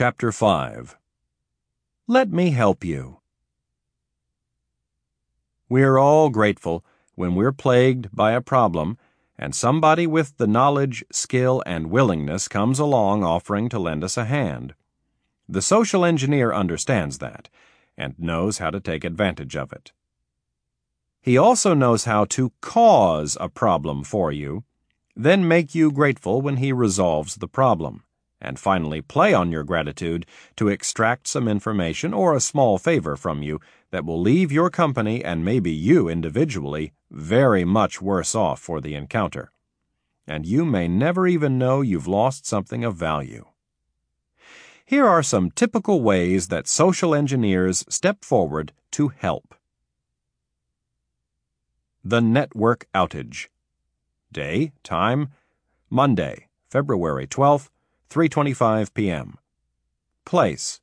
Chapter 5 Let Me Help You. We're all grateful when we're plagued by a problem and somebody with the knowledge, skill, and willingness comes along offering to lend us a hand. The social engineer understands that and knows how to take advantage of it. He also knows how to cause a problem for you, then make you grateful when he resolves the problem, and finally play on your gratitude to extract some information or a small favor from you that will leave your company and maybe you individually very much worse off for the encounter. And you may never even know you've lost something of value. Here are some typical ways that social engineers step forward to help. The Network Outage. Day, time, Monday, February 12th, 3:25 p.m. Place: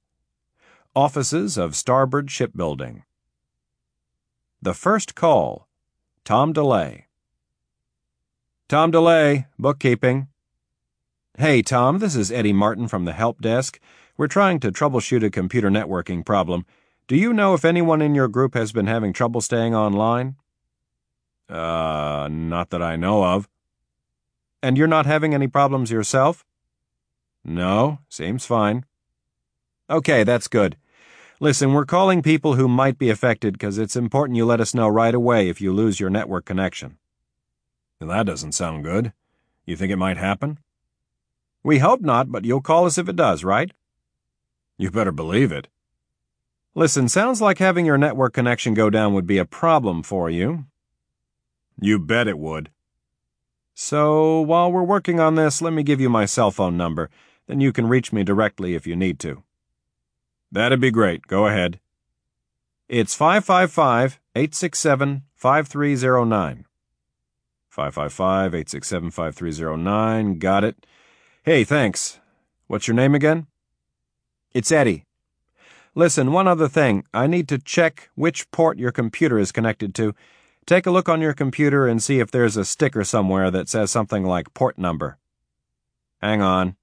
Offices of Starboard Shipbuilding. The first call: Tom DeLay. Tom DeLay, bookkeeping. Hey, Tom, this is Eddie Martin from the help desk. We're trying to troubleshoot a computer networking problem. Do you know if anyone in your group has been having trouble staying online? Uh, not that I know of. And you're not having any problems yourself? No, seems fine. Okay, that's good. Listen, we're calling people who might be affected because it's important you let us know right away if you lose your network connection. That doesn't sound good. You think it might happen? We hope not, but you'll call us if it does, right? You better believe it. Listen, sounds like having your network connection go down would be a problem for you. You bet it would. So, while we're working on this, let me give you my cell phone number. Then you can reach me directly if you need to. That'd be great. Go ahead. It's 555 867 5309. 555 867 5309. Got it. Hey, thanks. What's your name again? It's Eddie. Listen, one other thing. I need to check which port your computer is connected to. Take a look on your computer and see if there's a sticker somewhere that says something like port number. Hang on.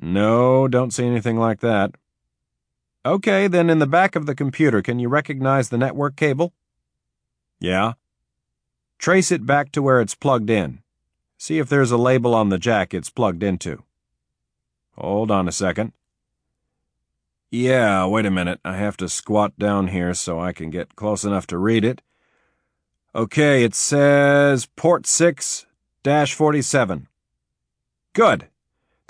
No, don't see anything like that. Okay, then in the back of the computer, can you recognize the network cable? Yeah. Trace it back to where it's plugged in. See if there's a label on the jack it's plugged into. Hold on a second. Yeah, wait a minute. I have to squat down here so I can get close enough to read it. Okay, it says port 6 47. Good.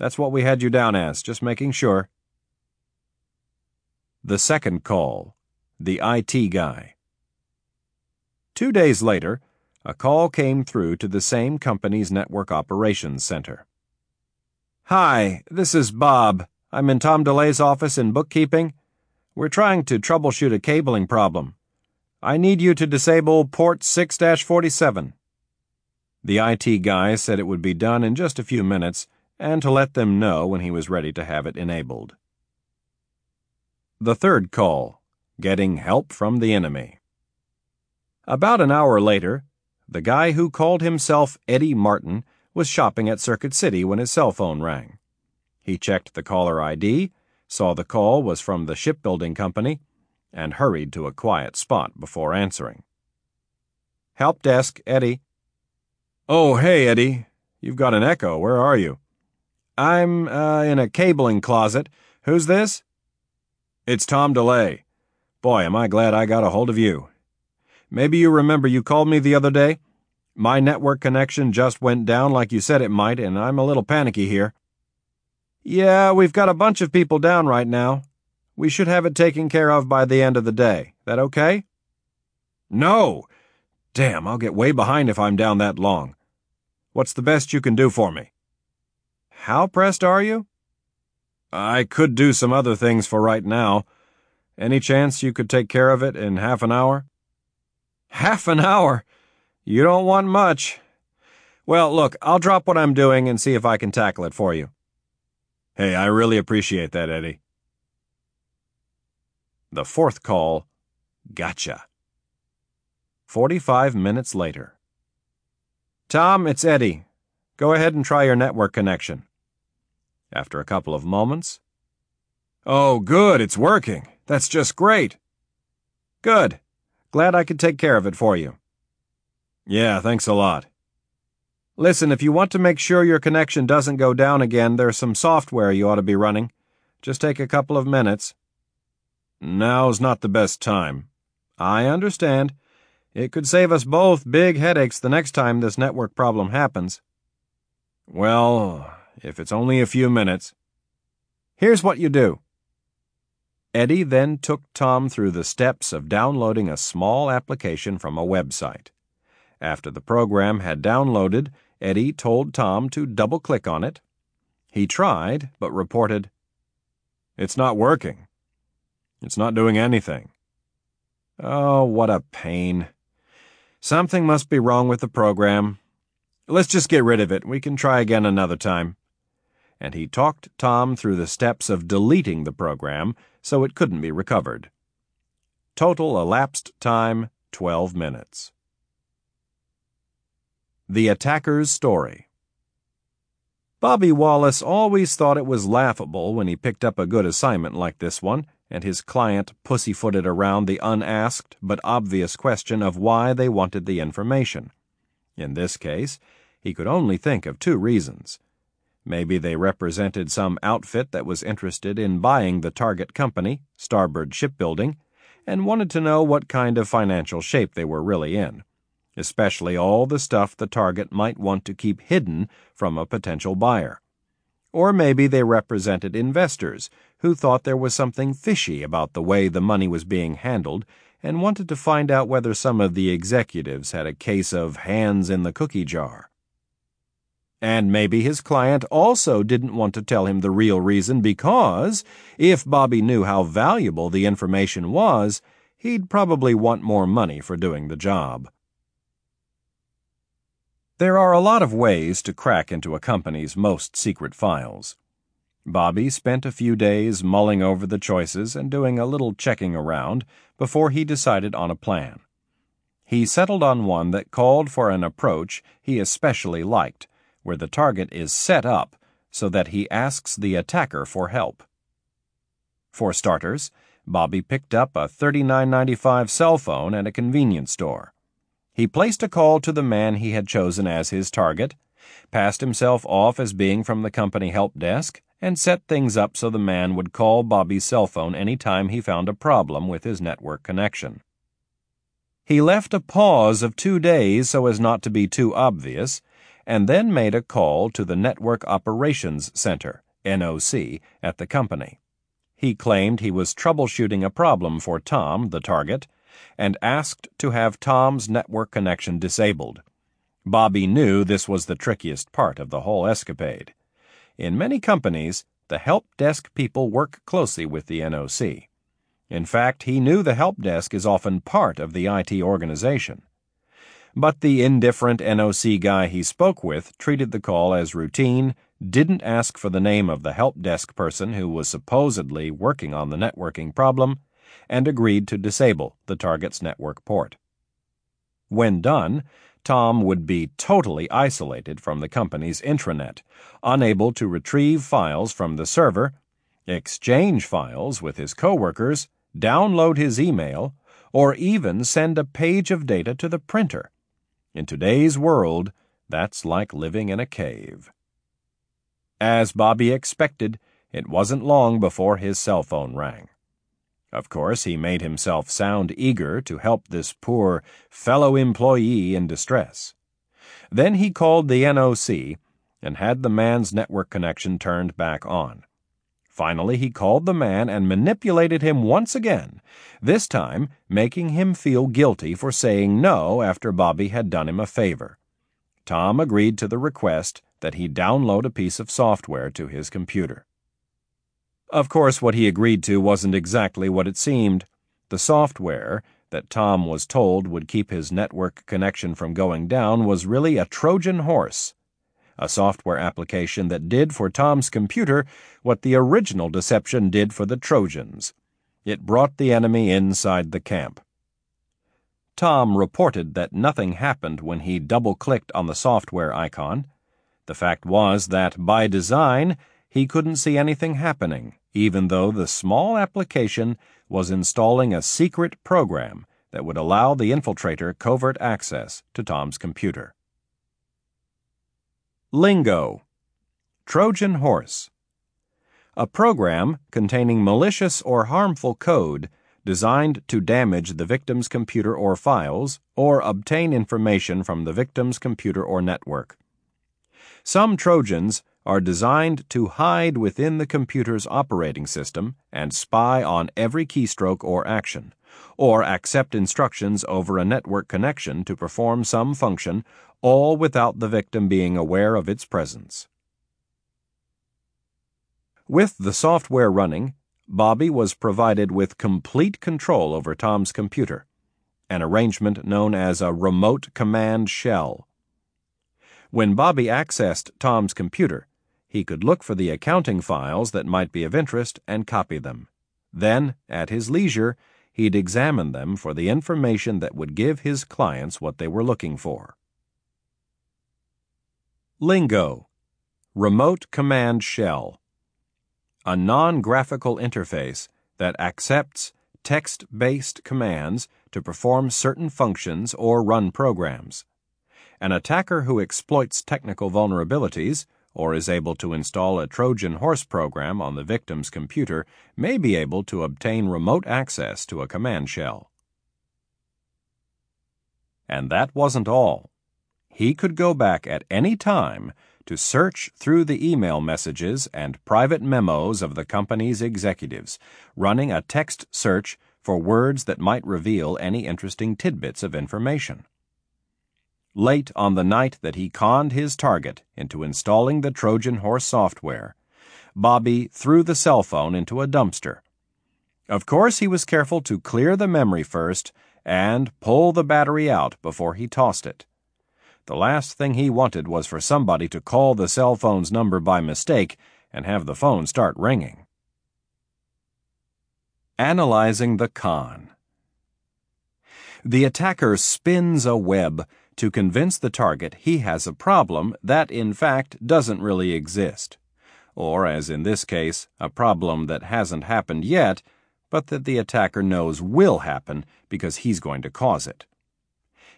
That's what we had you down as, just making sure. The second call. The IT guy. Two days later, a call came through to the same company's network operations center. Hi, this is Bob. I'm in Tom DeLay's office in bookkeeping. We're trying to troubleshoot a cabling problem. I need you to disable port 6 47. The IT guy said it would be done in just a few minutes and to let them know when he was ready to have it enabled. The third call Getting Help from the Enemy. About an hour later, the guy who called himself Eddie Martin was shopping at Circuit City when his cell phone rang. He checked the caller ID, saw the call was from the shipbuilding company, and hurried to a quiet spot before answering. Help desk, Eddie. Oh, hey, Eddie. You've got an echo. Where are you? I'm, uh, in a cabling closet. Who's this? It's Tom DeLay. Boy, am I glad I got a hold of you. Maybe you remember you called me the other day? My network connection just went down like you said it might, and I'm a little panicky here. Yeah, we've got a bunch of people down right now. We should have it taken care of by the end of the day. That okay? No! Damn, I'll get way behind if I'm down that long. What's the best you can do for me? How pressed are you? I could do some other things for right now. Any chance you could take care of it in half an hour? Half an hour? You don't want much. Well, look, I'll drop what I'm doing and see if I can tackle it for you. Hey, I really appreciate that, Eddie. The fourth call, gotcha. 45 minutes later. Tom, it's Eddie. Go ahead and try your network connection. After a couple of moments, Oh, good, it's working. That's just great. Good. Glad I could take care of it for you. Yeah, thanks a lot. Listen, if you want to make sure your connection doesn't go down again, there's some software you ought to be running. Just take a couple of minutes. Now's not the best time. I understand. It could save us both big headaches the next time this network problem happens. Well, if it's only a few minutes. Here's what you do. Eddie then took Tom through the steps of downloading a small application from a website. After the program had downloaded, Eddie told Tom to double click on it. He tried, but reported, It's not working. It's not doing anything. Oh, what a pain. Something must be wrong with the program. Let's just get rid of it. We can try again another time. And he talked Tom through the steps of deleting the program so it couldn't be recovered. Total elapsed time 12 minutes. The Attacker's Story Bobby Wallace always thought it was laughable when he picked up a good assignment like this one and his client pussyfooted around the unasked but obvious question of why they wanted the information. In this case, he could only think of two reasons. Maybe they represented some outfit that was interested in buying the target company, Starboard Shipbuilding, and wanted to know what kind of financial shape they were really in, especially all the stuff the target might want to keep hidden from a potential buyer. Or maybe they represented investors who thought there was something fishy about the way the money was being handled and wanted to find out whether some of the executives had a case of hands in the cookie jar. And maybe his client also didn't want to tell him the real reason because, if Bobby knew how valuable the information was, he'd probably want more money for doing the job. There are a lot of ways to crack into a company's most secret files. Bobby spent a few days mulling over the choices and doing a little checking around before he decided on a plan. He settled on one that called for an approach he especially liked where the target is set up so that he asks the attacker for help. For starters, Bobby picked up a $39.95 cell phone at a convenience store. He placed a call to the man he had chosen as his target, passed himself off as being from the company help desk, and set things up so the man would call Bobby's cell phone any time he found a problem with his network connection. He left a pause of two days so as not to be too obvious and then made a call to the Network Operations Center, NOC, at the company. He claimed he was troubleshooting a problem for Tom, the target, and asked to have Tom's network connection disabled. Bobby knew this was the trickiest part of the whole escapade. In many companies, the help desk people work closely with the NOC. In fact, he knew the help desk is often part of the IT organization but the indifferent NOC guy he spoke with treated the call as routine, didn't ask for the name of the help desk person who was supposedly working on the networking problem, and agreed to disable the target's network port. When done, Tom would be totally isolated from the company's intranet, unable to retrieve files from the server, exchange files with his coworkers, download his email, or even send a page of data to the printer. In today's world, that's like living in a cave. As Bobby expected, it wasn't long before his cell phone rang. Of course, he made himself sound eager to help this poor fellow employee in distress. Then he called the NOC and had the man's network connection turned back on. Finally, he called the man and manipulated him once again, this time making him feel guilty for saying no after Bobby had done him a favor. Tom agreed to the request that he download a piece of software to his computer. Of course, what he agreed to wasn't exactly what it seemed. The software, that Tom was told would keep his network connection from going down, was really a Trojan horse a software application that did for Tom's computer what the original deception did for the Trojans. It brought the enemy inside the camp. Tom reported that nothing happened when he double clicked on the software icon. The fact was that, by design, he couldn't see anything happening, even though the small application was installing a secret program that would allow the infiltrator covert access to Tom's computer. Lingo Trojan Horse A program containing malicious or harmful code designed to damage the victim's computer or files or obtain information from the victim's computer or network. Some Trojans are designed to hide within the computer's operating system and spy on every keystroke or action, or accept instructions over a network connection to perform some function, all without the victim being aware of its presence. With the software running, Bobby was provided with complete control over Tom's computer, an arrangement known as a remote command shell. When Bobby accessed Tom's computer, he could look for the accounting files that might be of interest and copy them. Then, at his leisure, he'd examine them for the information that would give his clients what they were looking for. Lingo Remote Command Shell A non graphical interface that accepts text based commands to perform certain functions or run programs. An attacker who exploits technical vulnerabilities or is able to install a Trojan horse program on the victim's computer may be able to obtain remote access to a command shell. And that wasn't all. He could go back at any time to search through the email messages and private memos of the company's executives, running a text search for words that might reveal any interesting tidbits of information. Late on the night that he conned his target into installing the Trojan horse software, Bobby threw the cell phone into a dumpster. Of course, he was careful to clear the memory first and pull the battery out before he tossed it. The last thing he wanted was for somebody to call the cell phone's number by mistake and have the phone start ringing. Analyzing the con. The attacker spins a web to convince the target he has a problem that, in fact, doesn't really exist. Or, as in this case, a problem that hasn't happened yet, but that the attacker knows will happen because he's going to cause it.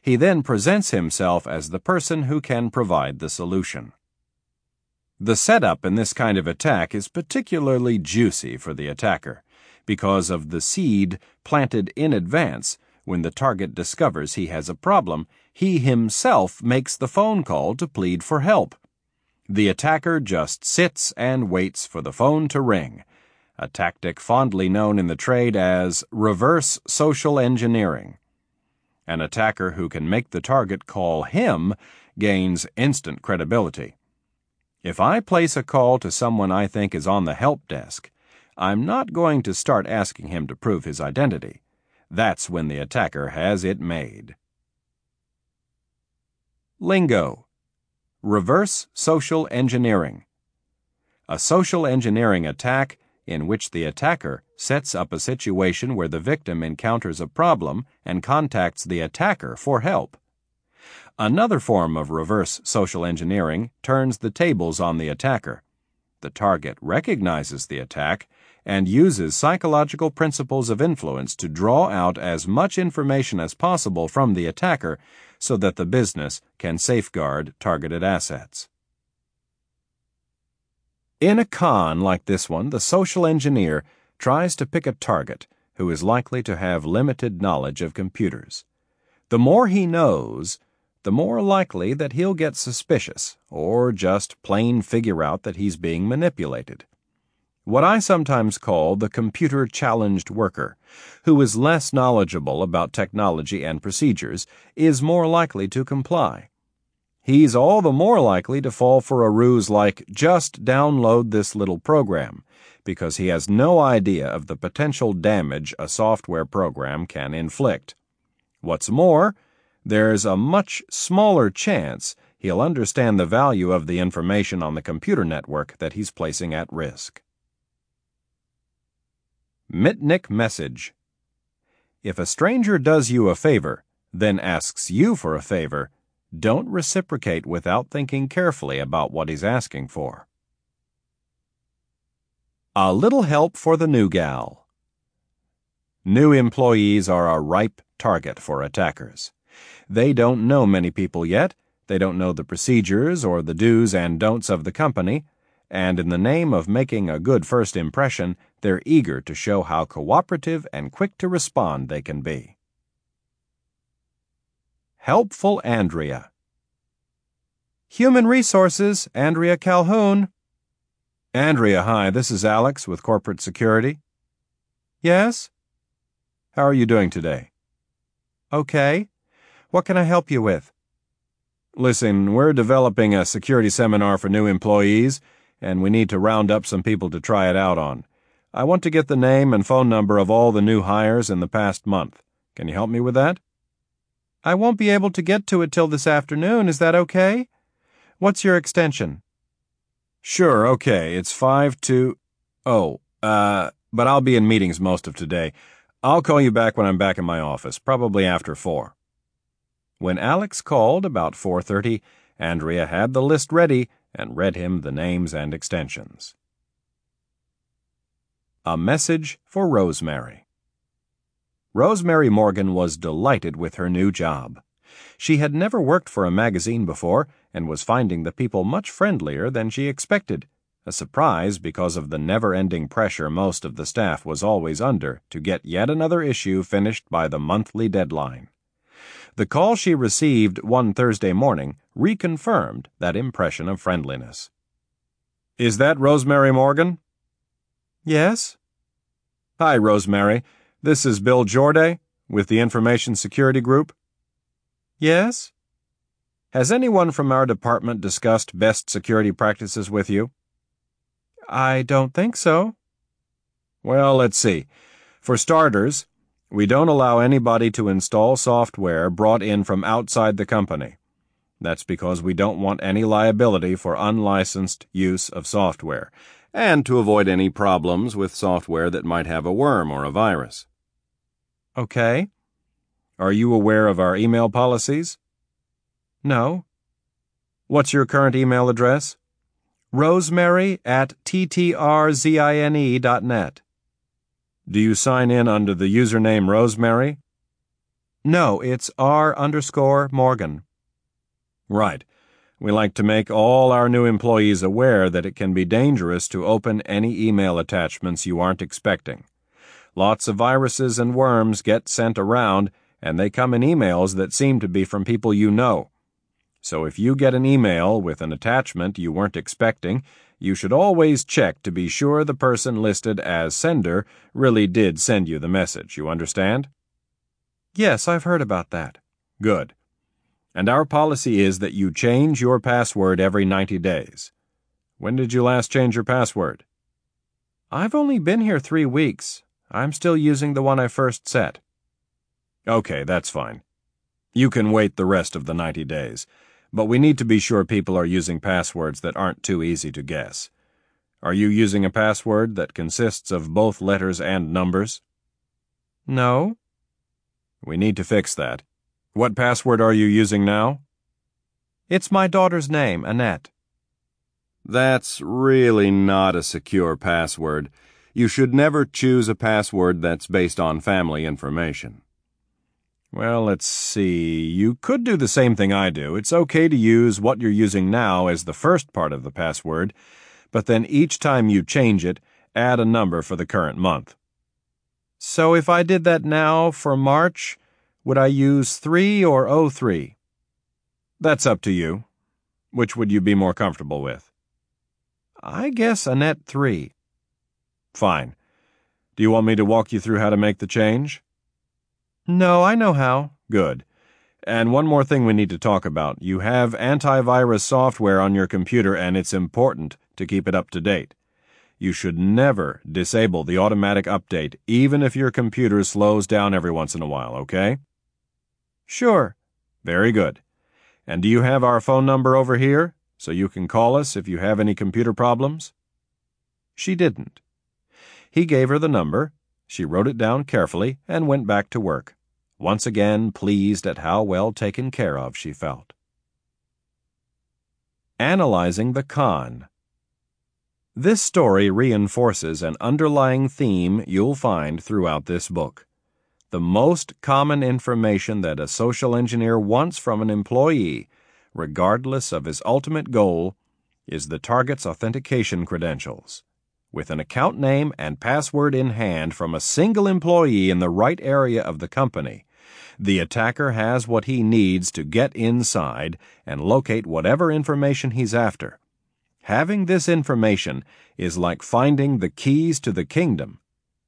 He then presents himself as the person who can provide the solution. The setup in this kind of attack is particularly juicy for the attacker because of the seed planted in advance when the target discovers he has a problem, he himself makes the phone call to plead for help. The attacker just sits and waits for the phone to ring, a tactic fondly known in the trade as reverse social engineering. An attacker who can make the target call him gains instant credibility. If I place a call to someone I think is on the help desk, I'm not going to start asking him to prove his identity. That's when the attacker has it made. Lingo Reverse Social Engineering A social engineering attack in which the attacker sets up a situation where the victim encounters a problem and contacts the attacker for help. Another form of reverse social engineering turns the tables on the attacker. The target recognizes the attack and uses psychological principles of influence to draw out as much information as possible from the attacker so that the business can safeguard targeted assets. In a con like this one, the social engineer tries to pick a target who is likely to have limited knowledge of computers. The more he knows, the more likely that he'll get suspicious or just plain figure out that he's being manipulated what I sometimes call the computer challenged worker, who is less knowledgeable about technology and procedures, is more likely to comply. He's all the more likely to fall for a ruse like just download this little program, because he has no idea of the potential damage a software program can inflict. What's more, there's a much smaller chance he'll understand the value of the information on the computer network that he's placing at risk. Mitnick Message If a stranger does you a favor, then asks you for a favor, don't reciprocate without thinking carefully about what he's asking for. A little help for the new gal. New employees are a ripe target for attackers. They don't know many people yet, they don't know the procedures or the do's and don'ts of the company, and in the name of making a good first impression, they're eager to show how cooperative and quick to respond they can be. Helpful Andrea. Human Resources, Andrea Calhoun. Andrea, hi, this is Alex with Corporate Security. Yes? How are you doing today? Okay. What can I help you with? Listen, we're developing a security seminar for new employees, and we need to round up some people to try it out on. I want to get the name and phone number of all the new hires in the past month. Can you help me with that? I won't be able to get to it till this afternoon. Is that okay? What's your extension? Sure, okay. It's 5 to. Oh, uh, but I'll be in meetings most of today. I'll call you back when I'm back in my office, probably after 4. When Alex called about 4:30, Andrea had the list ready and read him the names and extensions. A message for Rosemary. Rosemary Morgan was delighted with her new job. She had never worked for a magazine before and was finding the people much friendlier than she expected, a surprise because of the never ending pressure most of the staff was always under to get yet another issue finished by the monthly deadline. The call she received one Thursday morning reconfirmed that impression of friendliness. Is that Rosemary Morgan? Yes. Hi, Rosemary. This is Bill Jorday with the Information Security Group. Yes? Has anyone from our department discussed best security practices with you? I don't think so. Well, let's see. For starters, we don't allow anybody to install software brought in from outside the company. That's because we don't want any liability for unlicensed use of software, and to avoid any problems with software that might have a worm or a virus. Okay. Are you aware of our email policies? No. What's your current email address? Rosemary at ttrzine.net. Do you sign in under the username Rosemary? No, it's R underscore Morgan. Right. We like to make all our new employees aware that it can be dangerous to open any email attachments you aren't expecting. Lots of viruses and worms get sent around, and they come in emails that seem to be from people you know. So if you get an email with an attachment you weren't expecting, you should always check to be sure the person listed as sender really did send you the message. You understand? Yes, I've heard about that. Good. And our policy is that you change your password every 90 days. When did you last change your password? I've only been here three weeks. I'm still using the one I first set. Okay, that's fine. You can wait the rest of the 90 days, but we need to be sure people are using passwords that aren't too easy to guess. Are you using a password that consists of both letters and numbers? No. We need to fix that. What password are you using now? It's my daughter's name, Annette. That's really not a secure password you should never choose a password that's based on family information. Well, let's see. You could do the same thing I do. It's okay to use what you're using now as the first part of the password, but then each time you change it, add a number for the current month. So if I did that now for March, would I use 3 or 03? That's up to you. Which would you be more comfortable with? I guess Annette 3. Fine. Do you want me to walk you through how to make the change? No, I know how. Good. And one more thing we need to talk about. You have antivirus software on your computer, and it's important to keep it up to date. You should never disable the automatic update, even if your computer slows down every once in a while, okay? Sure. Very good. And do you have our phone number over here, so you can call us if you have any computer problems? She didn't. He gave her the number. She wrote it down carefully and went back to work, once again pleased at how well taken care of she felt. Analyzing the con. This story reinforces an underlying theme you'll find throughout this book. The most common information that a social engineer wants from an employee, regardless of his ultimate goal, is the target's authentication credentials. With an account name and password in hand from a single employee in the right area of the company, the attacker has what he needs to get inside and locate whatever information he's after. Having this information is like finding the keys to the kingdom.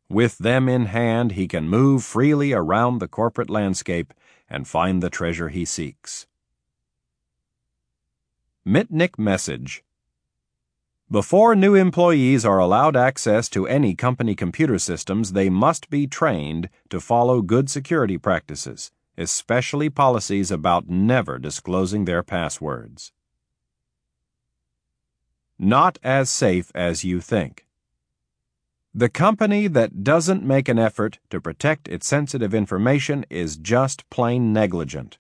With them in hand, he can move freely around the corporate landscape and find the treasure he seeks. Mitnick Message Before new employees are allowed access to any company computer systems, they must be trained to follow good security practices, especially policies about never disclosing their passwords. Not as safe as you think. The company that doesn't make an effort to protect its sensitive information is just plain negligent.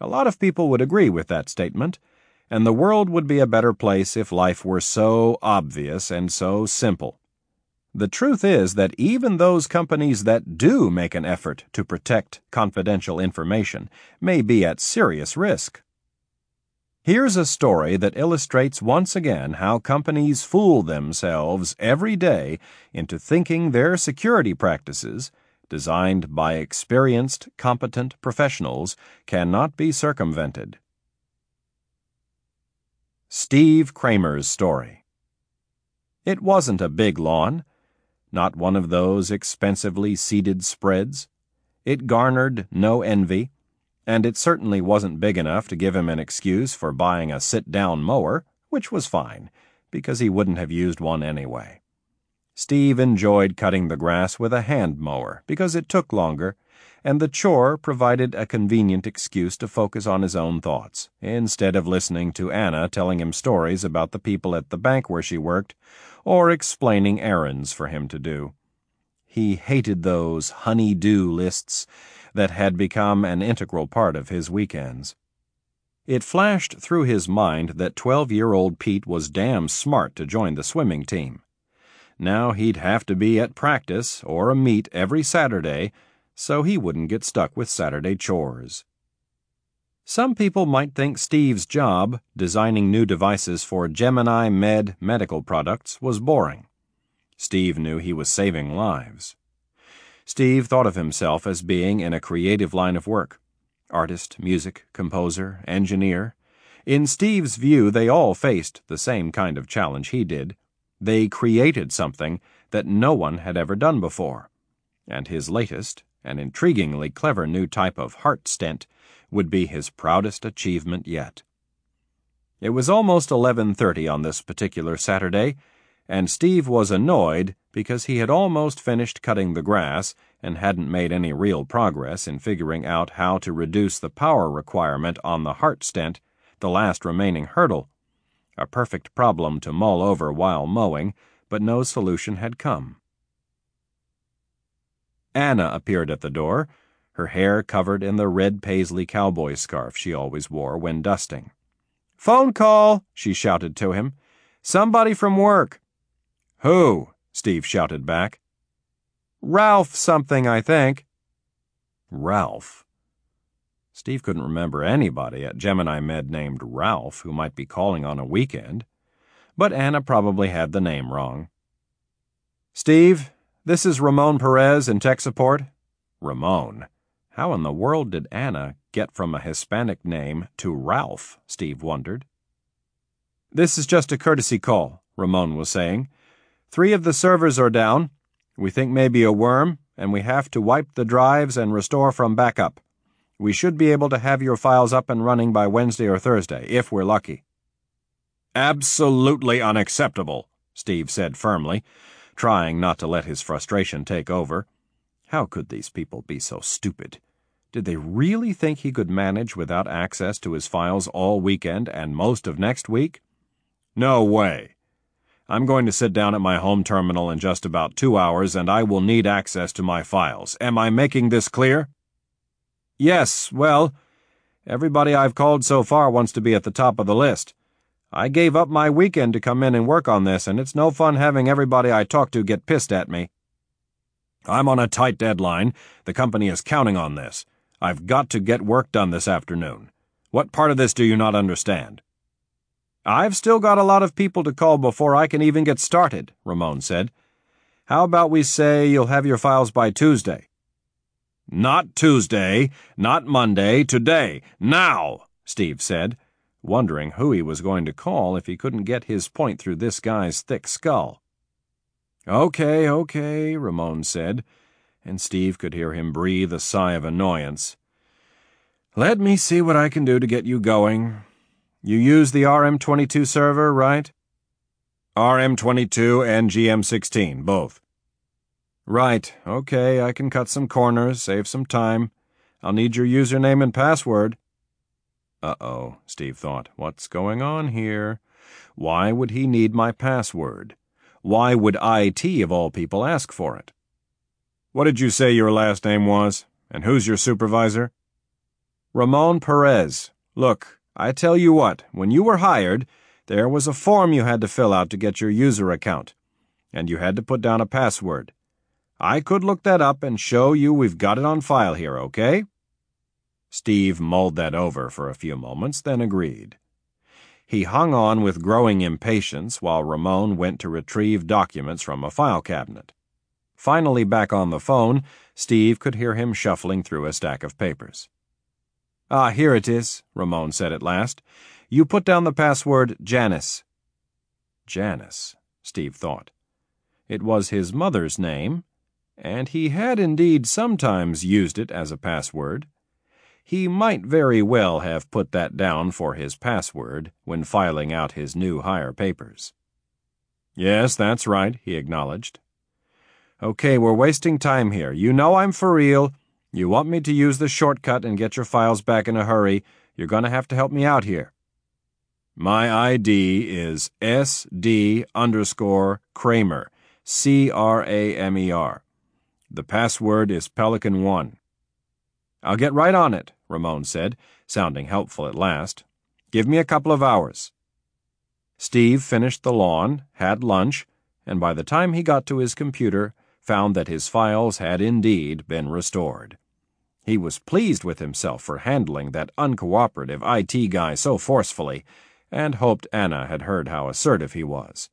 A lot of people would agree with that statement, and the world would be a better place if life were so obvious and so simple. The truth is that even those companies that do make an effort to protect confidential information may be at serious risk. Here's a story that illustrates once again how companies fool themselves every day into thinking their security practices, designed by experienced, competent professionals, cannot be circumvented. Steve Cramer's Story It wasn't a big lawn, not one of those expensively seeded spreads. It garnered no envy and it certainly wasn't big enough to give him an excuse for buying a sit down mower, which was fine, because he wouldn't have used one anyway. Steve enjoyed cutting the grass with a hand mower because it took longer, and the chore provided a convenient excuse to focus on his own thoughts, instead of listening to Anna telling him stories about the people at the bank where she worked, or explaining errands for him to do. He hated those honey-do lists that had become an integral part of his weekends. It flashed through his mind that 12 year old Pete was damn smart to join the swimming team. Now he'd have to be at practice or a meet every Saturday, so he wouldn't get stuck with Saturday chores. Some people might think Steve's job, designing new devices for Gemini Med medical products, was boring. Steve knew he was saving lives. Steve thought of himself as being in a creative line of work artist, music, composer, engineer. In Steve's view, they all faced the same kind of challenge he did. They created something that no one had ever done before. And his latest, an intriguingly clever new type of heart stent, would be his proudest achievement yet. It was almost 11:30 on this particular Saturday and Steve was annoyed because he had almost finished cutting the grass and hadn't made any real progress in figuring out how to reduce the power requirement on the heart stent, the last remaining hurdle. A perfect problem to mull over while mowing, but no solution had come. Anna appeared at the door, her hair covered in the red paisley cowboy scarf she always wore when dusting. Phone call, she shouted to him. Somebody from work. Who? Steve shouted back. Ralph something, I think. Ralph. Steve couldn't remember anybody at Gemini Med named Ralph who might be calling on a weekend, but Anna probably had the name wrong. Steve, this is Ramon Perez in tech support. Ramon. How in the world did Anna get from a Hispanic name to Ralph? Steve wondered. This is just a courtesy call, Ramon was saying. Three of the servers are down. We think maybe a worm, and we have to wipe the drives and restore from backup. We should be able to have your files up and running by Wednesday or Thursday, if we're lucky. Absolutely unacceptable, Steve said firmly, trying not to let his frustration take over. How could these people be so stupid? Did they really think he could manage without access to his files all weekend and most of next week? No way. I'm going to sit down at my home terminal in just about two hours and I will need access to my files. Am I making this clear? Yes, well, everybody I've called so far wants to be at the top of the list. I gave up my weekend to come in and work on this, and it's no fun having everybody I talk to get pissed at me. I'm on a tight deadline. The company is counting on this. I've got to get work done this afternoon. What part of this do you not understand? I've still got a lot of people to call before I can even get started, Ramon said. How about we say you'll have your files by Tuesday? Not Tuesday, not Monday, today, now, Steve said, wondering who he was going to call if he couldn't get his point through this guy's thick skull. Okay, okay, Ramon said, and Steve could hear him breathe a sigh of annoyance. Let me see what I can do to get you going. You use the RM22 server, right? RM22 and GM16, both. Right, okay, I can cut some corners, save some time. I'll need your username and password. Uh oh, Steve thought. What's going on here? Why would he need my password? Why would IT, of all people, ask for it? What did you say your last name was? And who's your supervisor? Ramon Perez. Look, I tell you what, when you were hired, there was a form you had to fill out to get your user account, and you had to put down a password. I could look that up and show you we've got it on file here, okay? Steve mulled that over for a few moments, then agreed. He hung on with growing impatience while Ramon went to retrieve documents from a file cabinet. Finally back on the phone, Steve could hear him shuffling through a stack of papers. Ah, here it is, Ramon said at last. You put down the password Janice. Janice, Steve thought. It was his mother's name, and he had indeed sometimes used it as a password. He might very well have put that down for his password when filing out his new hire papers. Yes, that's right, he acknowledged. Okay, we're wasting time here. You know I'm for real. You want me to use the shortcut and get your files back in a hurry. You're going to have to help me out here. My ID is SD underscore Cramer, C R A M E R. The password is Pelican 1. I'll get right on it, Ramon said, sounding helpful at last. Give me a couple of hours. Steve finished the lawn, had lunch, and by the time he got to his computer, found that his files had indeed been restored. He was pleased with himself for handling that uncooperative IT guy so forcefully, and hoped Anna had heard how assertive he was.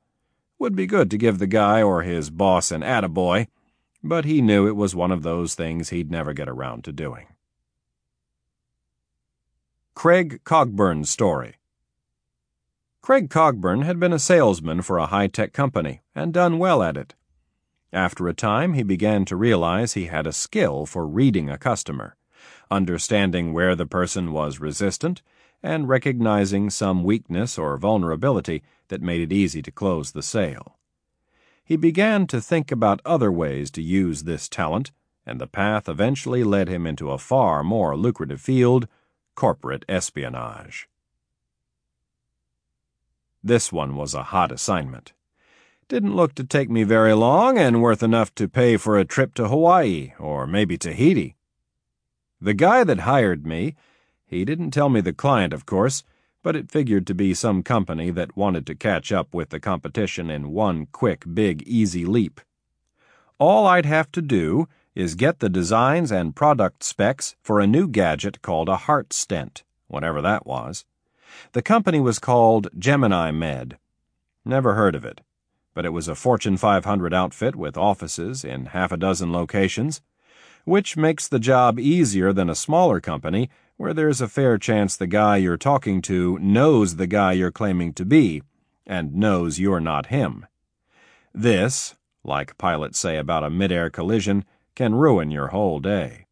Would be good to give the guy or his boss an attaboy but he knew it was one of those things he'd never get around to doing. Craig Cogburn's story. Craig Cogburn had been a salesman for a high tech company and done well at it. After a time, he began to realize he had a skill for reading a customer, understanding where the person was resistant, and recognizing some weakness or vulnerability that made it easy to close the sale he began to think about other ways to use this talent, and the path eventually led him into a far more lucrative field corporate espionage. This one was a hot assignment. Didn't look to take me very long and worth enough to pay for a trip to Hawaii or maybe Tahiti. The guy that hired me, he didn't tell me the client, of course, but it figured to be some company that wanted to catch up with the competition in one quick, big, easy leap. All I'd have to do is get the designs and product specs for a new gadget called a heart stent, whatever that was. The company was called Gemini Med. Never heard of it, but it was a Fortune 500 outfit with offices in half a dozen locations, which makes the job easier than a smaller company where there's a fair chance the guy you're talking to knows the guy you're claiming to be and knows you're not him. This, like pilots say about a midair collision, can ruin your whole day.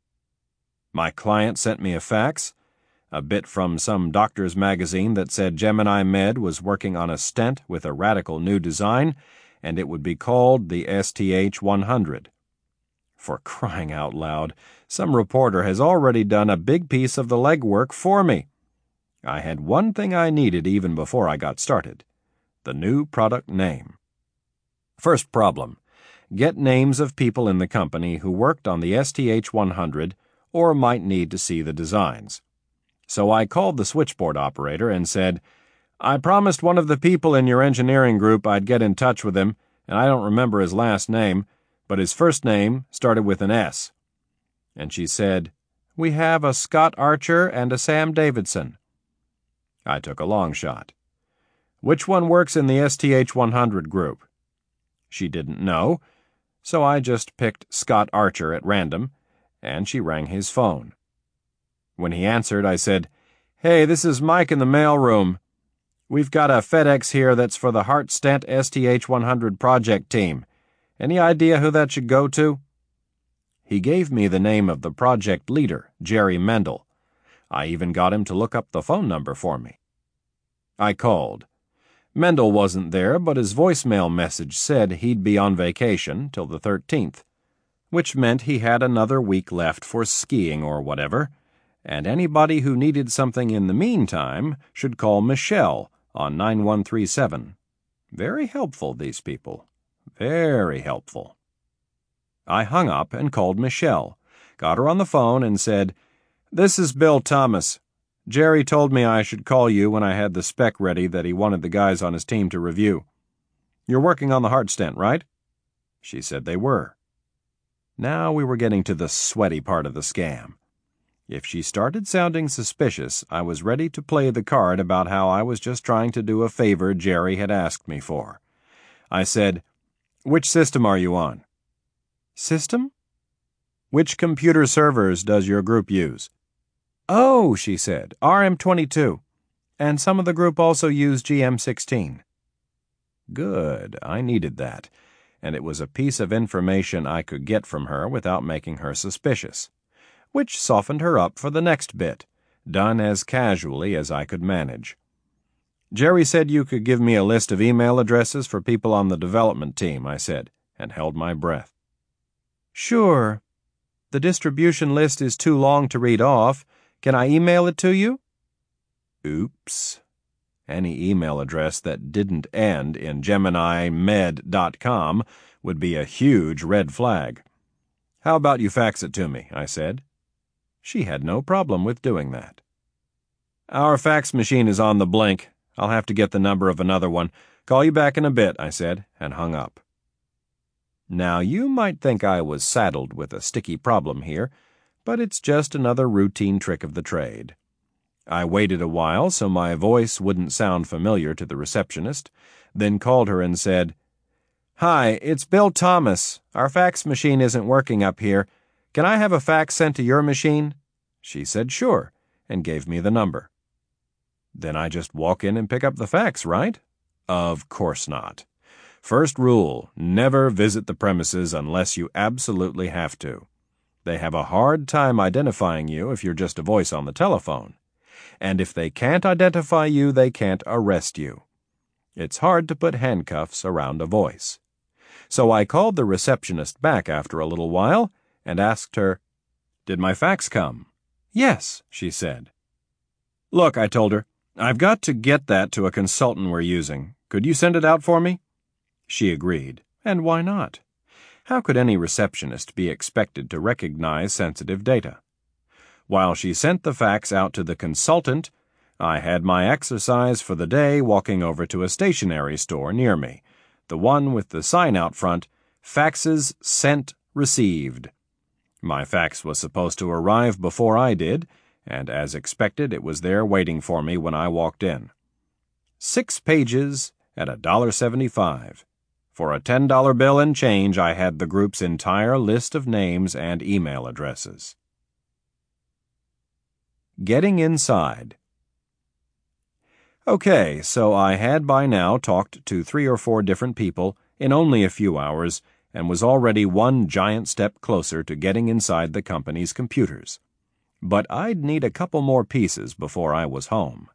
My client sent me a fax, a bit from some doctor's magazine that said Gemini Med was working on a stent with a radical new design, and it would be called the STH 100. For crying out loud, some reporter has already done a big piece of the legwork for me. I had one thing I needed even before I got started the new product name. First problem get names of people in the company who worked on the STH 100 or might need to see the designs. So I called the switchboard operator and said, I promised one of the people in your engineering group I'd get in touch with him, and I don't remember his last name, but his first name started with an S. And she said, We have a Scott Archer and a Sam Davidson. I took a long shot. Which one works in the STH 100 group? She didn't know, so I just picked Scott Archer at random, and she rang his phone. When he answered, I said, Hey, this is Mike in the mailroom. We've got a FedEx here that's for the Hart Stent STH 100 project team. Any idea who that should go to? He gave me the name of the project leader, Jerry Mendel. I even got him to look up the phone number for me. I called. Mendel wasn't there, but his voicemail message said he'd be on vacation till the 13th, which meant he had another week left for skiing or whatever, and anybody who needed something in the meantime should call Michelle on 9137. Very helpful, these people. Very helpful. I hung up and called Michelle, got her on the phone, and said, This is Bill Thomas. Jerry told me I should call you when I had the spec ready that he wanted the guys on his team to review. You're working on the heart stent, right? She said they were. Now we were getting to the sweaty part of the scam. If she started sounding suspicious, I was ready to play the card about how I was just trying to do a favor Jerry had asked me for. I said, Which system are you on? System? Which computer servers does your group use? Oh, she said, RM22. And some of the group also use GM16. Good, I needed that, and it was a piece of information I could get from her without making her suspicious, which softened her up for the next bit, done as casually as I could manage. Jerry said you could give me a list of email addresses for people on the development team, I said, and held my breath. Sure. The distribution list is too long to read off can I email it to you? Oops. Any email address that didn't end in GeminiMed.com would be a huge red flag. How about you fax it to me? I said. She had no problem with doing that. Our fax machine is on the blink. I'll have to get the number of another one. Call you back in a bit, I said, and hung up. Now, you might think I was saddled with a sticky problem here but it's just another routine trick of the trade. I waited a while so my voice wouldn't sound familiar to the receptionist, then called her and said, Hi, it's Bill Thomas. Our fax machine isn't working up here. Can I have a fax sent to your machine? She said sure, and gave me the number. Then I just walk in and pick up the fax, right? Of course not. First rule never visit the premises unless you absolutely have to. They have a hard time identifying you if you're just a voice on the telephone. And if they can't identify you, they can't arrest you. It's hard to put handcuffs around a voice. So I called the receptionist back after a little while and asked her, Did my fax come? Yes, she said. Look, I told her, I've got to get that to a consultant we're using. Could you send it out for me? She agreed. And why not? How could any receptionist be expected to recognize sensitive data? While she sent the fax out to the consultant, I had my exercise for the day walking over to a stationery store near me, the one with the sign out front, Faxes Sent Received. My fax was supposed to arrive before I did, and as expected, it was there waiting for me when I walked in. Six pages at a dollar seventy-five. For a $10 bill and change, I had the group's entire list of names and email addresses. Getting Inside Okay, so I had by now talked to three or four different people in only a few hours and was already one giant step closer to getting inside the company's computers. But I'd need a couple more pieces before I was home.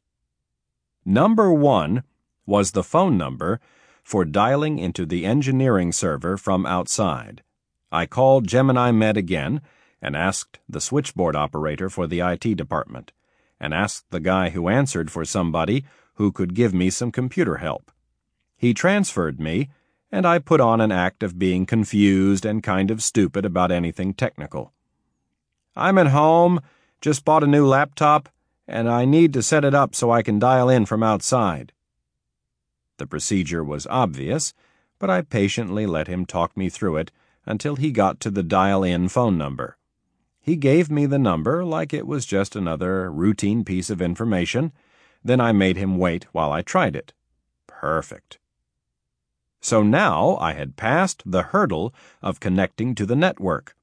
Number one was the phone number for dialing into the engineering server from outside. I called Gemini Med again and asked the switchboard operator for the IT department, and asked the guy who answered for somebody who could give me some computer help. He transferred me, and I put on an act of being confused and kind of stupid about anything technical. I'm at home, just bought a new laptop, and I need to set it up so I can dial in from outside. The procedure was obvious, but I patiently let him talk me through it until he got to the dial in phone number. He gave me the number like it was just another routine piece of information. Then I made him wait while I tried it. Perfect. So now I had passed the hurdle of connecting to the network.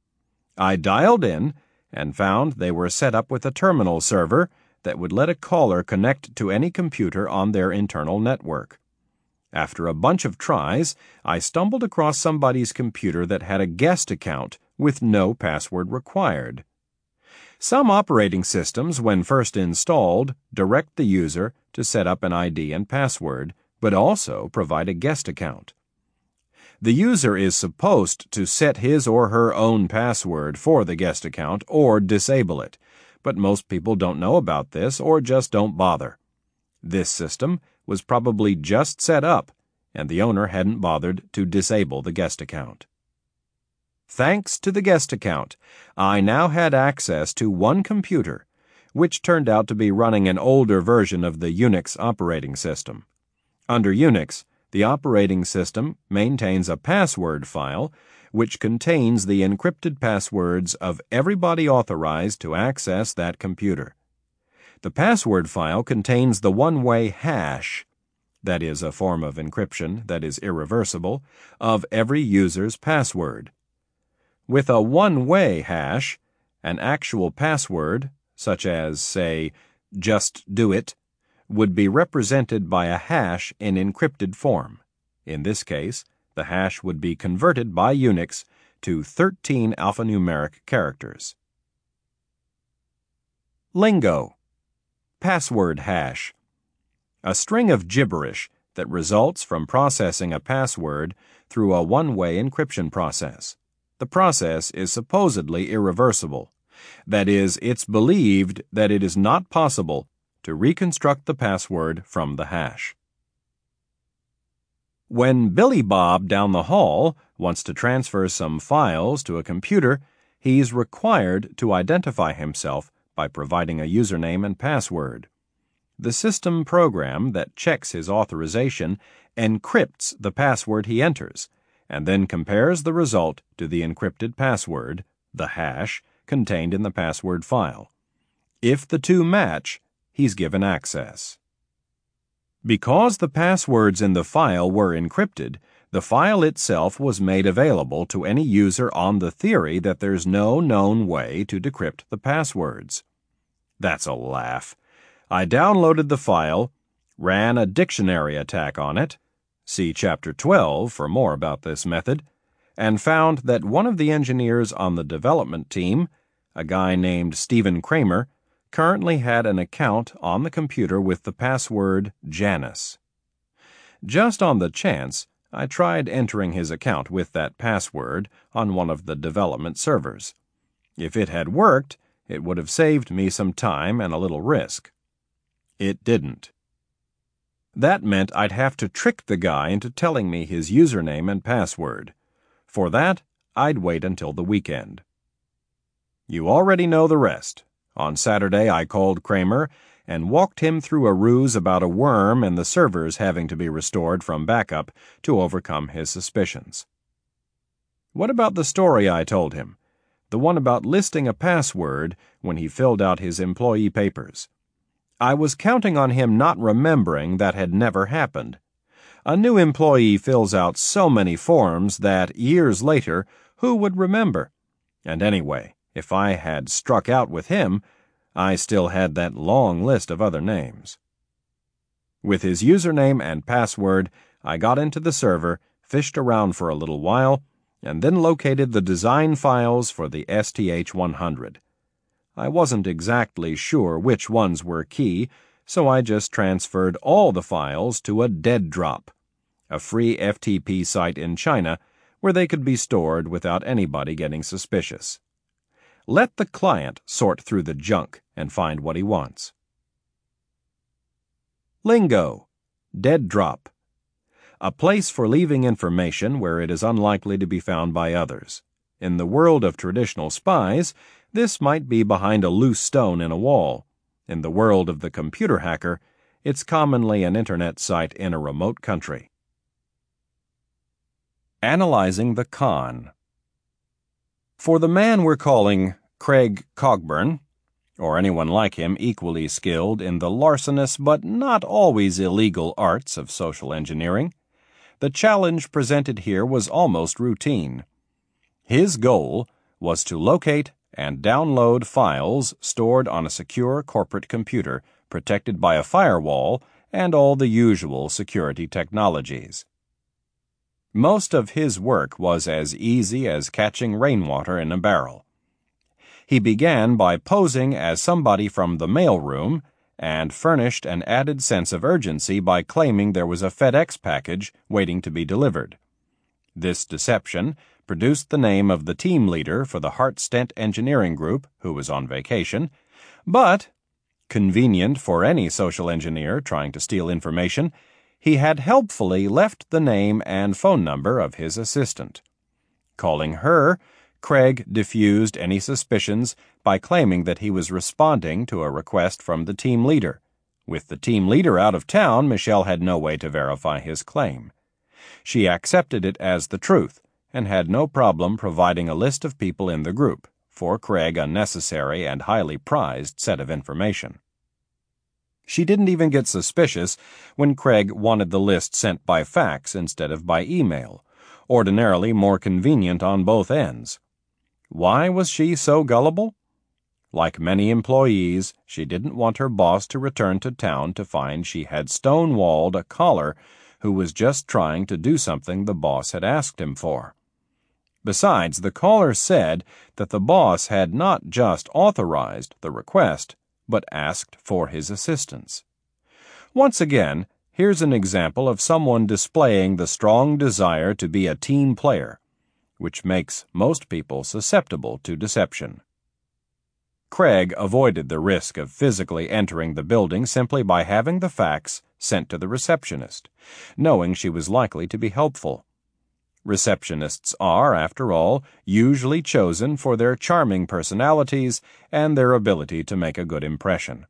I dialed in and found they were set up with a terminal server that would let a caller connect to any computer on their internal network. After a bunch of tries, I stumbled across somebody's computer that had a guest account with no password required. Some operating systems, when first installed, direct the user to set up an ID and password, but also provide a guest account. The user is supposed to set his or her own password for the guest account or disable it, but most people don't know about this or just don't bother. This system was probably just set up, and the owner hadn't bothered to disable the guest account. Thanks to the guest account, I now had access to one computer, which turned out to be running an older version of the Unix operating system. Under Unix, the operating system maintains a password file which contains the encrypted passwords of everybody authorized to access that computer. The password file contains the one way hash, that is, a form of encryption that is irreversible, of every user's password. With a one way hash, an actual password, such as, say, just do it, would be represented by a hash in encrypted form. In this case, the hash would be converted by Unix to 13 alphanumeric characters. Lingo Password hash A string of gibberish that results from processing a password through a one way encryption process. The process is supposedly irreversible. That is, it's believed that it is not possible to reconstruct the password from the hash. When Billy Bob down the hall wants to transfer some files to a computer, he's required to identify himself by providing a username and password. The system program that checks his authorization encrypts the password he enters and then compares the result to the encrypted password, the hash, contained in the password file. If the two match, he's given access. Because the passwords in the file were encrypted, the file itself was made available to any user on the theory that there's no known way to decrypt the passwords. That's a laugh. I downloaded the file, ran a dictionary attack on it, see Chapter 12 for more about this method, and found that one of the engineers on the development team, a guy named Stephen Cramer, currently had an account on the computer with the password Janice. Just on the chance, I tried entering his account with that password on one of the development servers. If it had worked, it would have saved me some time and a little risk. It didn't. That meant I'd have to trick the guy into telling me his username and password. For that, I'd wait until the weekend. You already know the rest. On Saturday, I called Cramer and walked him through a ruse about a worm and the servers having to be restored from backup to overcome his suspicions. What about the story I told him? The one about listing a password when he filled out his employee papers. I was counting on him not remembering that had never happened. A new employee fills out so many forms that, years later, who would remember? And anyway, if I had struck out with him, I still had that long list of other names. With his username and password, I got into the server, fished around for a little while, and then located the design files for the STH 100. I wasn't exactly sure which ones were key, so I just transferred all the files to a dead drop, a free FTP site in China where they could be stored without anybody getting suspicious. Let the client sort through the junk and find what he wants. Lingo Deaddrop A place for leaving information where it is unlikely to be found by others. In the world of traditional spies, this might be behind a loose stone in a wall. In the world of the computer hacker, It's commonly an internet site in a remote country. Analyzing the Con. For the man we're calling Craig Cogburn, or anyone like him equally skilled in the larcenous but not always illegal arts of social engineering, the challenge presented here was almost routine. His goal was to locate and download files stored on a secure corporate computer protected by a firewall and all the usual security technologies. Most of his work was as easy as catching rainwater in a barrel. He began by posing as somebody from the mailroom and furnished an added sense of urgency by claiming there was a FedEx package waiting to be delivered. This deception produced the name of the team leader for the Hart Stent Engineering Group, who was on vacation, but, convenient for any social engineer trying to steal information, he had helpfully left the name and phone number of his assistant. Calling her, Craig diffused any suspicions by claiming that he was responding to a request from the team leader. With the team leader out of town, Michelle had no way to verify his claim. She accepted it as the truth and had no problem providing a list of people in the group, for Craig a necessary and highly prized set of information. She didn't even get suspicious when Craig wanted the list sent by fax instead of by email, ordinarily more convenient on both ends. Why was she so gullible? Like many employees, she didn't want her boss to return to town to find she had stonewalled a caller who was just trying to do something the boss had asked him for. Besides, the caller said that the boss had not just authorized the request, but asked for his assistance. Once again, here's an example of someone displaying the strong desire to be a team player, which makes most people susceptible to deception. Craig avoided the risk of physically entering the building simply by having the fax sent to the receptionist, knowing she was likely to be helpful. Receptionists are, after all, usually chosen for their charming personalities and their ability to make a good impression.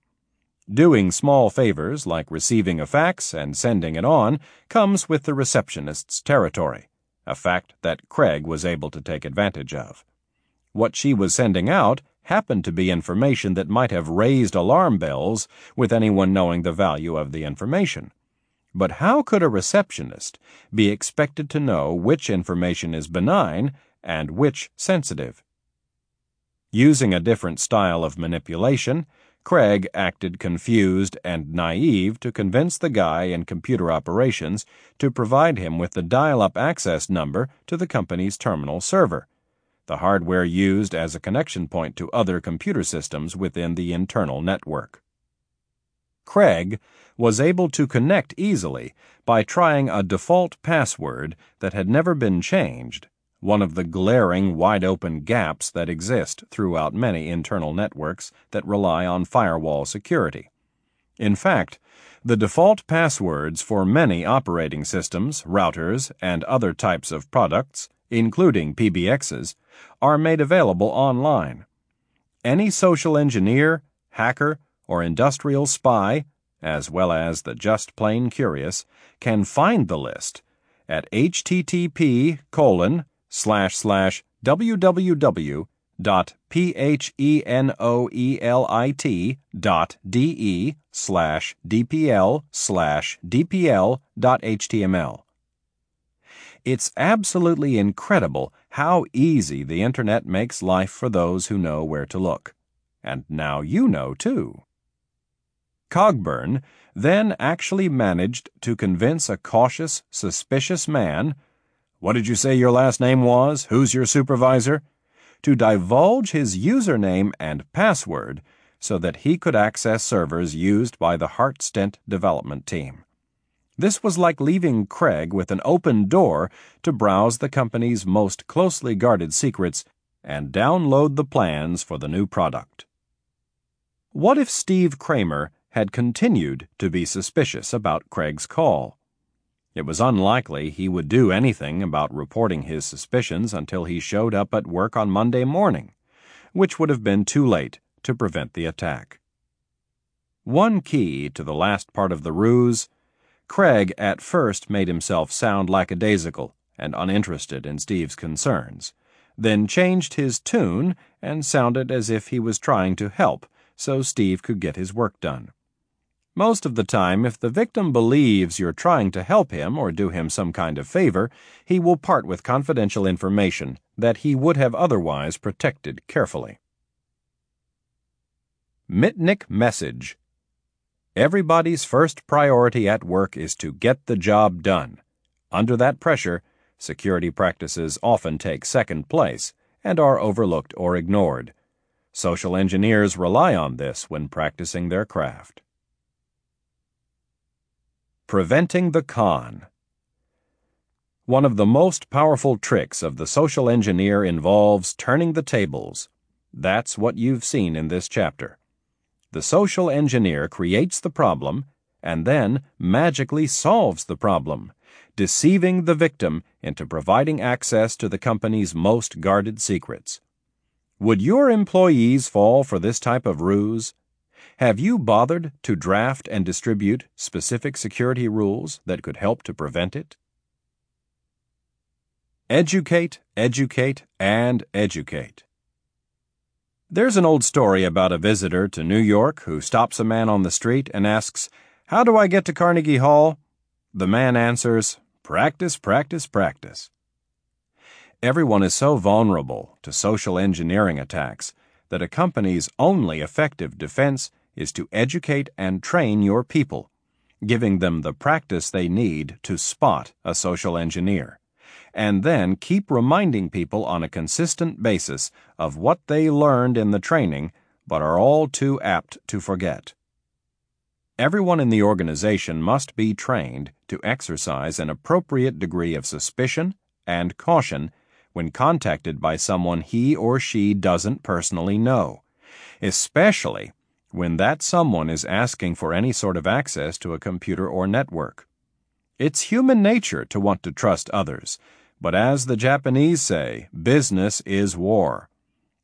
Doing small favors like receiving a fax and sending it on comes with the receptionist's territory, a fact that Craig was able to take advantage of. What she was sending out happened to be information that might have raised alarm bells with anyone knowing the value of the information. But how could a receptionist be expected to know which information is benign and which sensitive? Using a different style of manipulation, Craig acted confused and naive to convince the guy in computer operations to provide him with the dial up access number to the company's terminal server, the hardware used as a connection point to other computer systems within the internal network. Craig was able to connect easily by trying a default password that had never been changed, one of the glaring wide open gaps that exist throughout many internal networks that rely on firewall security. In fact, the default passwords for many operating systems, routers, and other types of products, including PBXs, are made available online. Any social engineer, hacker, or industrial spy, as well as the just plain curious, can find the list at http colon slash slash www dot phenoelit dot de slash dpl slash dpl dot html. It's absolutely incredible how easy the internet makes life for those who know where to look. And now you know too. Cogburn then actually managed to convince a cautious, suspicious man what did you say your last name was? Who's your supervisor? to divulge his username and password so that he could access servers used by the Hart Stent development team. This was like leaving Craig with an open door to browse the company's most closely guarded secrets and download the plans for the new product. What if Steve Cramer had continued to be suspicious about Craig's call. It was unlikely he would do anything about reporting his suspicions until he showed up at work on Monday morning, which would have been too late to prevent the attack. One key to the last part of the ruse Craig at first made himself sound lackadaisical and uninterested in Steve's concerns, then changed his tune and sounded as if he was trying to help so Steve could get his work done. Most of the time, if the victim believes you're trying to help him or do him some kind of favor, he will part with confidential information that he would have otherwise protected carefully. Mitnick Message Everybody's first priority at work is to get the job done. Under that pressure, security practices often take second place and are overlooked or ignored. Social engineers rely on this when practicing their craft. Preventing the Con One of the most powerful tricks of the social engineer involves turning the tables. That's what you've seen in this chapter. The social engineer creates the problem and then magically solves the problem, deceiving the victim into providing access to the company's most guarded secrets. Would your employees fall for this type of ruse? Have you bothered to draft and distribute specific security rules that could help to prevent it? Educate, educate, and educate. There's an old story about a visitor to New York who stops a man on the street and asks, How do I get to Carnegie Hall? The man answers, Practice, practice, practice. Everyone is so vulnerable to social engineering attacks that a company's only effective defense is to educate and train your people, giving them the practice they need to spot a social engineer, and then keep reminding people on a consistent basis of what they learned in the training but are all too apt to forget. Everyone in the organization must be trained to exercise an appropriate degree of suspicion and caution when contacted by someone he or she doesn't personally know, especially when that someone is asking for any sort of access to a computer or network. It's human nature to want to trust others, but as the Japanese say, business is war.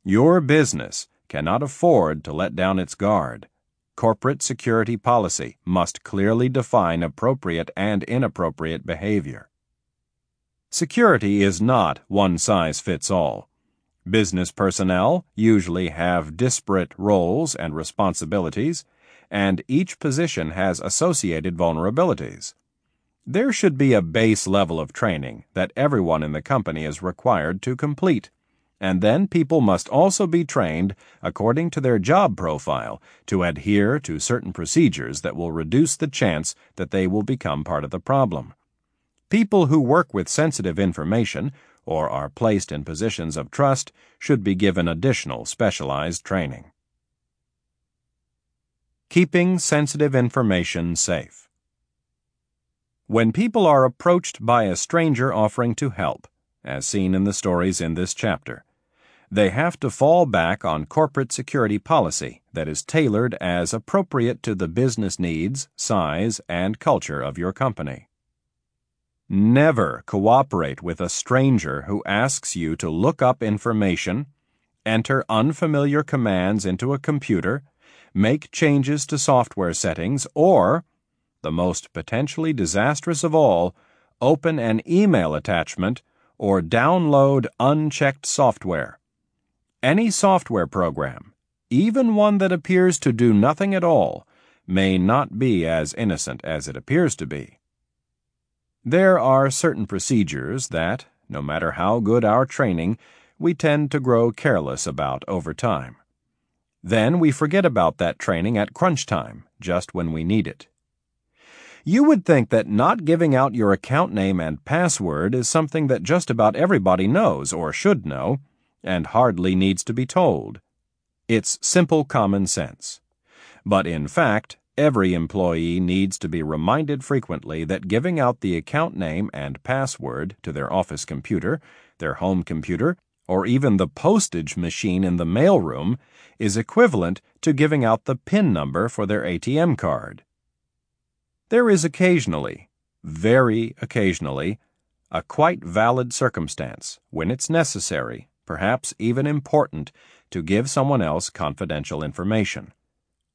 Your business cannot afford to let down its guard. Corporate security policy must clearly define appropriate and inappropriate behavior. Security is not one size fits all. Business personnel usually have disparate roles and responsibilities, and each position has associated vulnerabilities. There should be a base level of training that everyone in the company is required to complete, and then people must also be trained according to their job profile to adhere to certain procedures that will reduce the chance that they will become part of the problem. People who work with sensitive information or are placed in positions of trust should be given additional specialized training. Keeping sensitive information safe. When people are approached by a stranger offering to help, as seen in the stories in this chapter, they have to fall back on corporate security policy that is tailored as appropriate to the business needs, size, and culture of your company. Never cooperate with a stranger who asks you to look up information, enter unfamiliar commands into a computer, make changes to software settings, or, the most potentially disastrous of all, open an email attachment or download unchecked software. Any software program, even one that appears to do nothing at all, may not be as innocent as it appears to be. There are certain procedures that, no matter how good our training, we tend to grow careless about over time. Then we forget about that training at crunch time, just when we need it. You would think that not giving out your account name and password is something that just about everybody knows or should know, and hardly needs to be told. It's simple common sense. But in fact, Every employee needs to be reminded frequently that giving out the account name and password to their office computer, their home computer, or even the postage machine in the mailroom is equivalent to giving out the PIN number for their ATM card. There is occasionally, very occasionally, a quite valid circumstance when it's necessary, perhaps even important, to give someone else confidential information.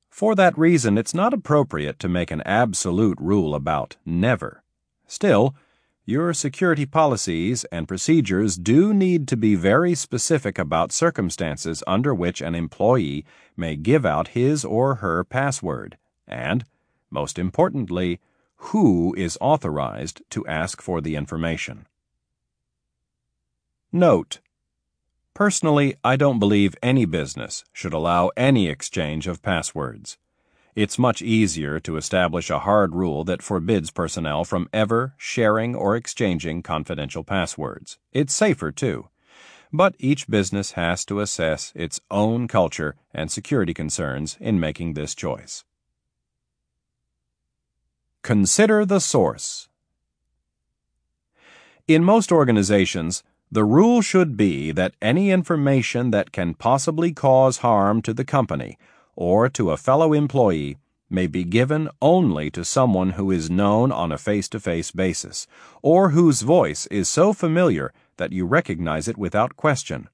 For that reason, it's not appropriate to make an absolute rule about never. Still, your security policies and procedures do need to be very specific about circumstances under which an employee may give out his or her password, and, most importantly, who is authorized to ask for the information. Note Personally, I don't believe any business should allow any exchange of passwords. It's much easier to establish a hard rule that forbids personnel from ever sharing or exchanging confidential passwords. It's safer, too. But each business has to assess its own culture and security concerns in making this choice. Consider the source. In most organizations, the rule should be that any information that can possibly cause harm to the company or to a fellow employee may be given only to someone who is known on a face to face basis, or whose voice is so familiar that you recognize it without question.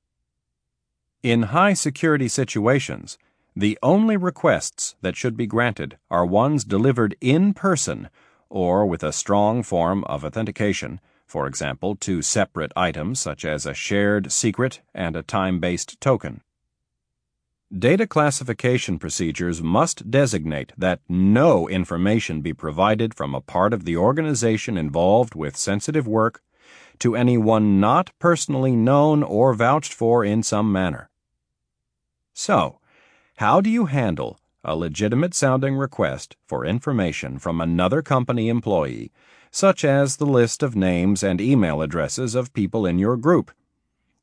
In high security situations, the only requests that should be granted are ones delivered in person or with a strong form of authentication, for example, two separate items such as a shared secret and a time based token. Data classification procedures must designate that no information be provided from a part of the organization involved with sensitive work to anyone not personally known or vouched for in some manner. So, how do you handle a legitimate sounding request for information from another company employee, such as the list of names and email addresses of people in your group?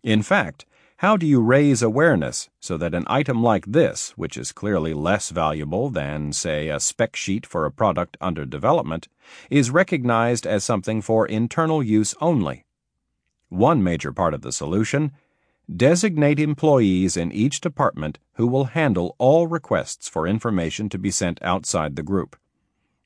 In fact, how do you raise awareness so that an item like this, which is clearly less valuable than, say, a spec sheet for a product under development, is recognized as something for internal use only? One major part of the solution designate employees in each department who will handle all requests for information to be sent outside the group.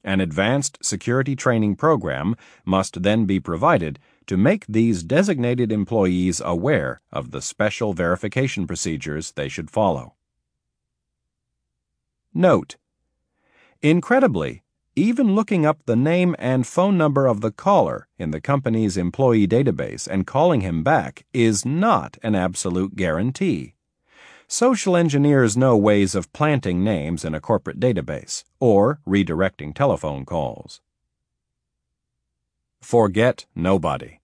An advanced security training program must then be provided to make these designated employees aware of the special verification procedures they should follow. Note Incredibly, even looking up the name and phone number of the caller in the company's employee database and calling him back is not an absolute guarantee. Social engineers know ways of planting names in a corporate database or redirecting telephone calls. Forget nobody.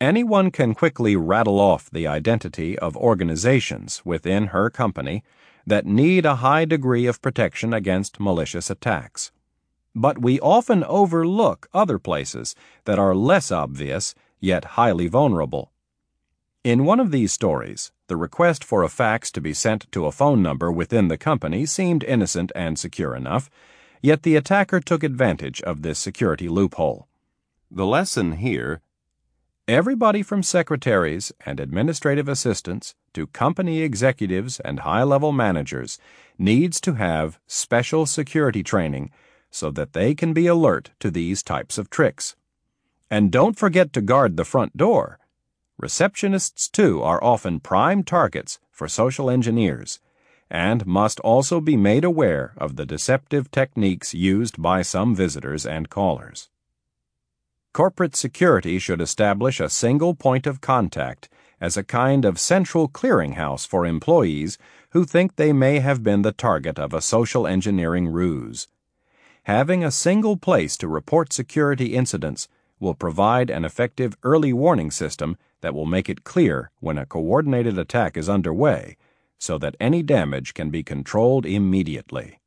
Anyone can quickly rattle off the identity of organizations within her company that need a high degree of protection against malicious attacks. But we often overlook other places that are less obvious yet highly vulnerable. In one of these stories, the request for a fax to be sent to a phone number within the company seemed innocent and secure enough, yet the attacker took advantage of this security loophole. The lesson here Everybody from secretaries and administrative assistants to company executives and high level managers needs to have special security training so that they can be alert to these types of tricks. And don't forget to guard the front door. Receptionists, too, are often prime targets for social engineers and must also be made aware of the deceptive techniques used by some visitors and callers. Corporate security should establish a single point of contact as a kind of central clearinghouse for employees who think they may have been the target of a social engineering ruse. Having a single place to report security incidents will provide an effective early warning system that will make it clear when a coordinated attack is underway so that any damage can be controlled immediately.